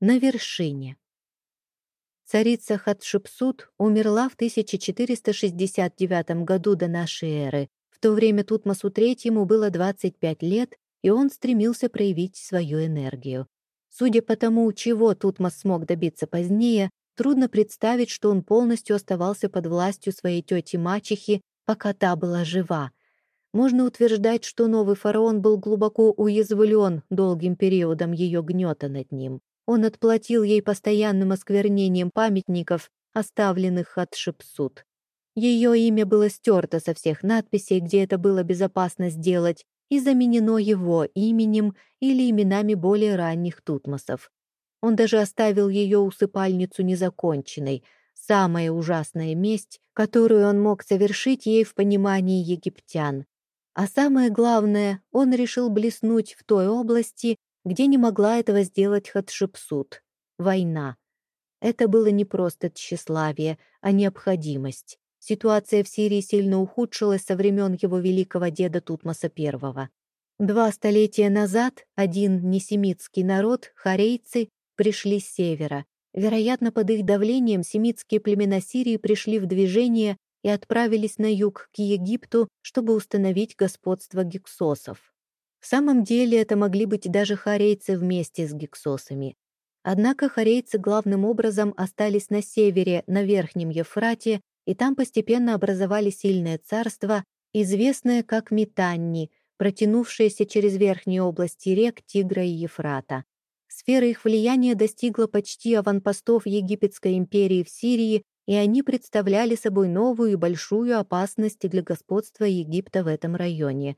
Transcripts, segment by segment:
На вершине. Царица Хатшепсут умерла в 1469 году до нашей эры. В то время Тутмосу III было 25 лет, и он стремился проявить свою энергию. Судя по тому, чего Тутмос смог добиться позднее, трудно представить, что он полностью оставался под властью своей тети-мачехи, пока та была жива. Можно утверждать, что новый фараон был глубоко уязвлен долгим периодом ее гнета над ним. Он отплатил ей постоянным осквернением памятников, оставленных от Шепсут. Ее имя было стерто со всех надписей, где это было безопасно сделать, и заменено его именем или именами более ранних Тутмосов. Он даже оставил ее усыпальницу незаконченной, самая ужасная месть, которую он мог совершить ей в понимании египтян. А самое главное, он решил блеснуть в той области, где не могла этого сделать Хатшепсут — война. Это было не просто тщеславие, а необходимость. Ситуация в Сирии сильно ухудшилась со времен его великого деда Тутмоса I. Два столетия назад один несемитский народ, харейцы, пришли с севера. Вероятно, под их давлением семитские племена Сирии пришли в движение и отправились на юг к Египту, чтобы установить господство гиксосов. В самом деле это могли быть даже харейцы вместе с гиксосами. Однако харейцы главным образом остались на севере, на Верхнем Ефрате, и там постепенно образовали сильное царство, известное как Митанни, протянувшееся через верхние области рек Тигра и Ефрата. Сфера их влияния достигла почти аванпостов Египетской империи в Сирии, и они представляли собой новую и большую опасность для господства Египта в этом районе.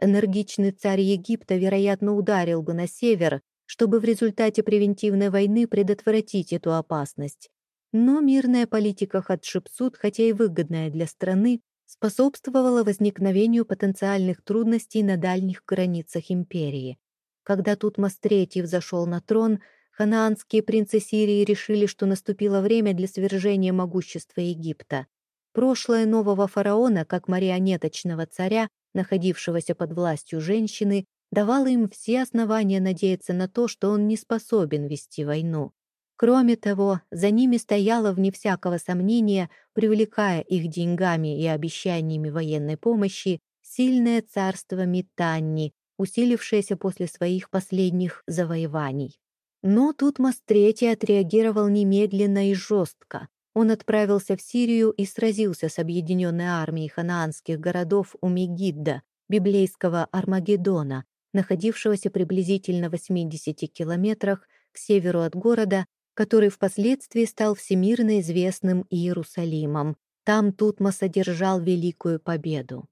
Энергичный царь Египта, вероятно, ударил бы на север, чтобы в результате превентивной войны предотвратить эту опасность. Но мирная политика Хатшепсут, хотя и выгодная для страны, способствовала возникновению потенциальных трудностей на дальних границах империи. Когда Тутмос III взошел на трон, ханаанские принцы Сирии решили, что наступило время для свержения могущества Египта. Прошлое нового фараона, как марионеточного царя, находившегося под властью женщины, давало им все основания надеяться на то, что он не способен вести войну. Кроме того, за ними стояло, вне всякого сомнения, привлекая их деньгами и обещаниями военной помощи, сильное царство Митанни, усилившееся после своих последних завоеваний. Но тут III отреагировал немедленно и жестко. Он отправился в Сирию и сразился с объединенной армией ханаанских городов у Мегидда, библейского Армагеддона, находившегося приблизительно в 80 километрах к северу от города, который впоследствии стал всемирно известным Иерусалимом. Там Тутмос одержал великую победу.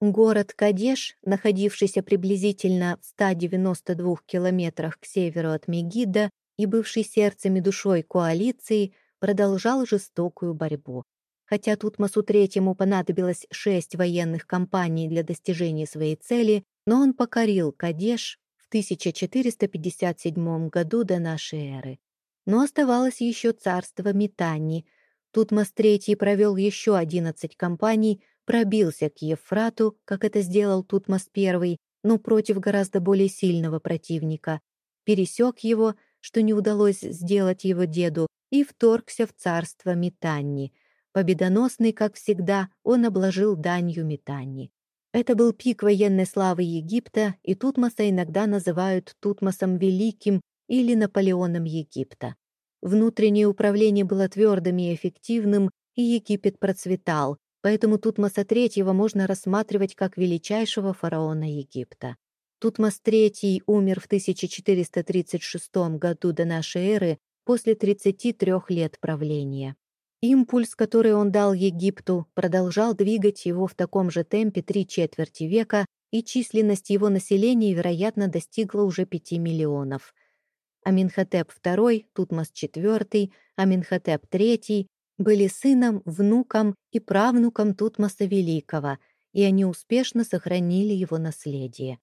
Город Кадеш, находившийся приблизительно в 192 километрах к северу от Мегидда и бывший сердцем и душой коалиции, продолжал жестокую борьбу. Хотя Тутмосу Третьему понадобилось шесть военных кампаний для достижения своей цели, но он покорил Кадеш в 1457 году до нашей эры. Но оставалось еще царство Митани. Тутмос III провел еще 11 кампаний, пробился к Ефрату, как это сделал Тутмос I, но против гораздо более сильного противника, пересек его, что не удалось сделать его деду, и вторгся в царство Митанни. Победоносный, как всегда, он обложил данью Митанни. Это был пик военной славы Египта, и Тутмоса иногда называют Тутмосом Великим или Наполеоном Египта. Внутреннее управление было твердым и эффективным, и Египет процветал, поэтому Тутмоса III можно рассматривать как величайшего фараона Египта. Тутмос III умер в 1436 году до нашей эры после 33 лет правления. Импульс, который он дал Египту, продолжал двигать его в таком же темпе три четверти века, и численность его населения, вероятно, достигла уже 5 миллионов. Аминхотеп II, Тутмос IV, Аминхотеп III были сыном, внуком и правнуком Тутмоса Великого, и они успешно сохранили его наследие.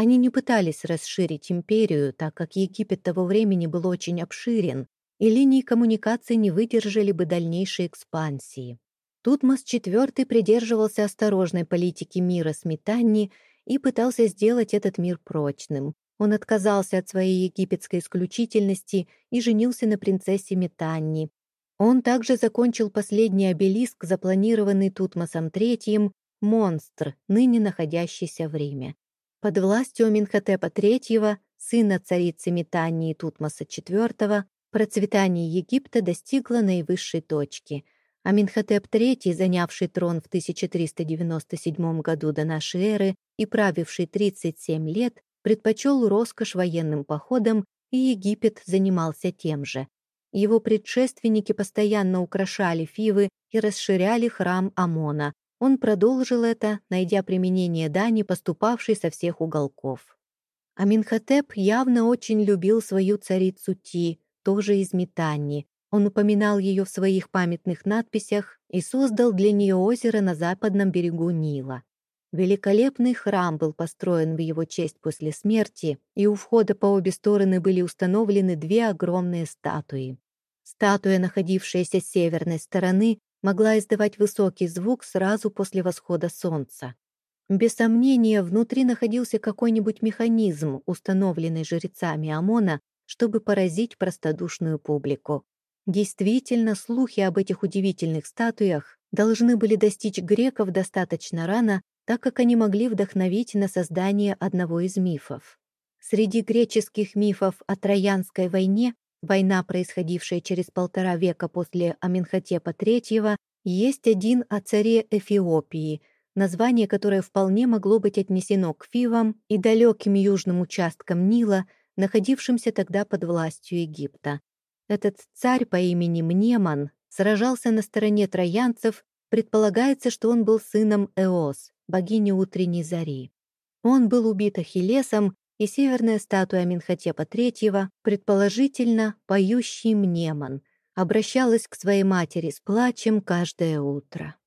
Они не пытались расширить империю, так как Египет того времени был очень обширен, и линии коммуникации не выдержали бы дальнейшей экспансии. Тутмос IV придерживался осторожной политики мира с Митанни и пытался сделать этот мир прочным. Он отказался от своей египетской исключительности и женился на принцессе Метанни. Он также закончил последний обелиск, запланированный Тутмосом III, монстр, ныне находящийся в Риме. Под властью Аминхотепа III, сына царицы Метании Тутмоса IV, процветание Египта достигло наивысшей точки. Аминхотеп III, занявший трон в 1397 году до нашей эры и правивший 37 лет, предпочел роскошь военным походам, и Египет занимался тем же. Его предшественники постоянно украшали Фивы и расширяли храм Амона. Он продолжил это, найдя применение дани, поступавшей со всех уголков. Аминхотеп явно очень любил свою царицу Ти, тоже из Метанни. Он упоминал ее в своих памятных надписях и создал для нее озеро на западном берегу Нила. Великолепный храм был построен в его честь после смерти, и у входа по обе стороны были установлены две огромные статуи. Статуя, находившаяся с северной стороны, могла издавать высокий звук сразу после восхода солнца. Без сомнения, внутри находился какой-нибудь механизм, установленный жрецами ОМОНа, чтобы поразить простодушную публику. Действительно, слухи об этих удивительных статуях должны были достичь греков достаточно рано, так как они могли вдохновить на создание одного из мифов. Среди греческих мифов о Троянской войне, война, происходившая через полтора века после Аменхотепа III, есть один о царе Эфиопии, название которое вполне могло быть отнесено к Фивам и далеким южным участкам Нила, находившимся тогда под властью Египта. Этот царь по имени Мнеман сражался на стороне троянцев, предполагается, что он был сыном Эос, богини утренней зари. Он был убит Ахиллесом, и северная статуя Минхотепа III, предположительно, поющий Мнемон, обращалась к своей матери с плачем каждое утро.